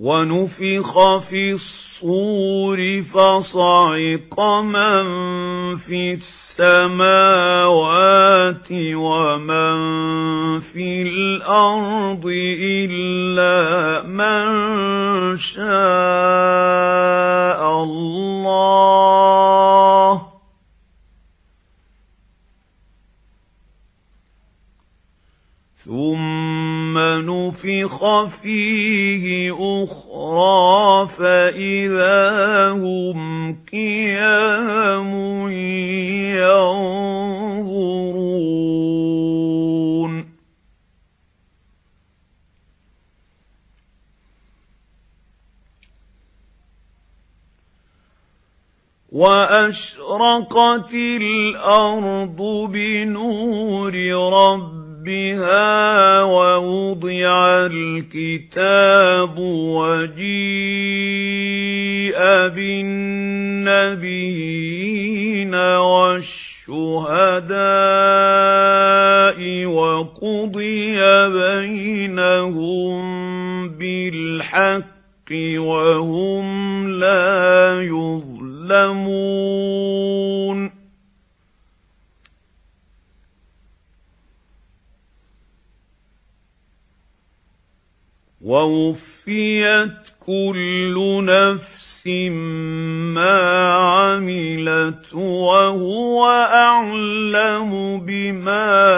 وَنُفِخَ فِي الصُّورِ فَصَعِقَ مَن فِي السَّمَاوَاتِ وَمَن فِي الْأَرْضِ إِلَّا مَن شَاءَ اللَّهُ. ثُمَّ نُفِخَ فِيهِ أُخْرَى فَإِذَا هُمْ قِيَامٌ يَنظُرُونَ. وَأَشْرَقَتِ الْأَرْضُ بِنُورِ رَبِّهَا رَبِّهَا وَوُضِعَ الْكِتَابُ وَجِيءَ بِالنَّبِيِّينَ وَالشُّهَدَاءِ وَقُضِيَ بَيْنَهُم بِالْحَقِّ وَهُمْ لَا يُظْلَمُونَ وَوُفِّيَتْ كُلُّ نَفْسٍ مَا عَمِلَتْ وَهُوَ أَعْلَمُ بِمَا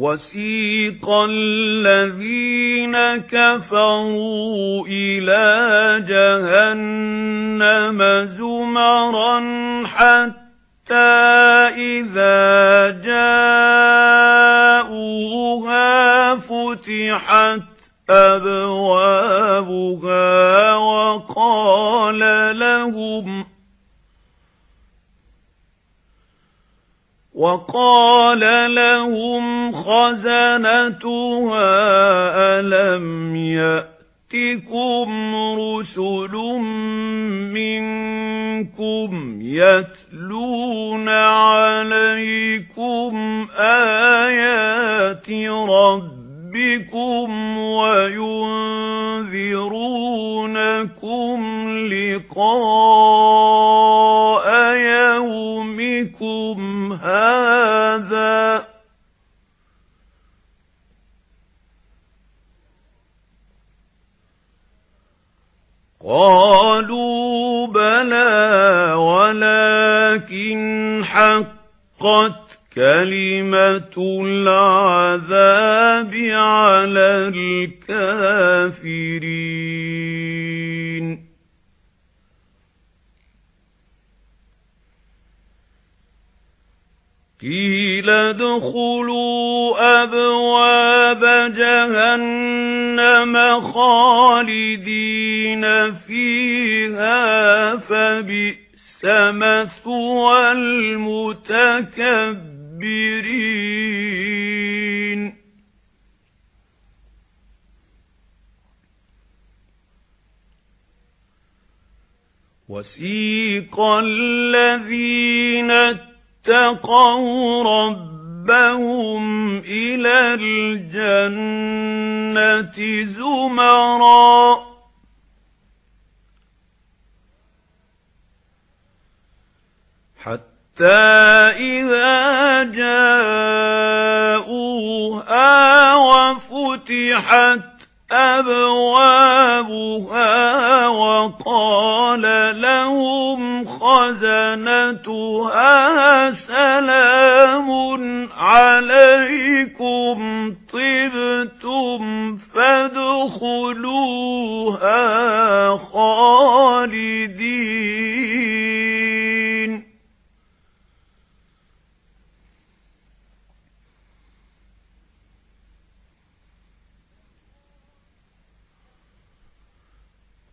وَسِيقَ الَّذِينَ كَفَرُوا إِلَى جَهَنَّمَ زُمَرًا حَتَّى إِذَا جَاءُوهَا فُتِحَتْ أَبْوَابُهَا وَقَالَ لَهُمْ وَقَالَ لَهُمْ خَزَنَتُهَا أَلَمْ يَأْتِكُمْ رُسُلٌ مِنْكُمْ يَتْلُونَ عَلَيْكُمْ آيَاتِ رَبِّكُمْ وَيُنذِرُونَكُمْ لِقَاءَ قَالُوا بَلَى وَلَكِنْ حَقَّتْ كَلِمَةُ الْعَذَابِ عَلَى الْكَافِرِينَ. قِيلَ ادْخُلُوا أَبْوَابَ جَهَنَّمَ خَالِدِينَ فِيهَا فَبِئْسَ مَثْوَى الْمُتَكَبِّرِينَ. وَسِيقَ الَّذِينَ اتَّقَوْا رَبَّهُمْ إِلَى الْجَنَّةِ زُمَرًا. حَتَّى إِذَا جَاءُوهَا وَفُتِحَتْ أَبْوَابُهَا وَقَالَ لَهُمْ خَزَنَتُهَا سَلَامٌ عَلَيْكُمْ طِبْتُمْ فَادْخُلُوهَا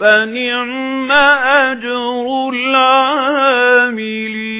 فَنِعْمَ أَجْرُ الْعَامِلِينَ.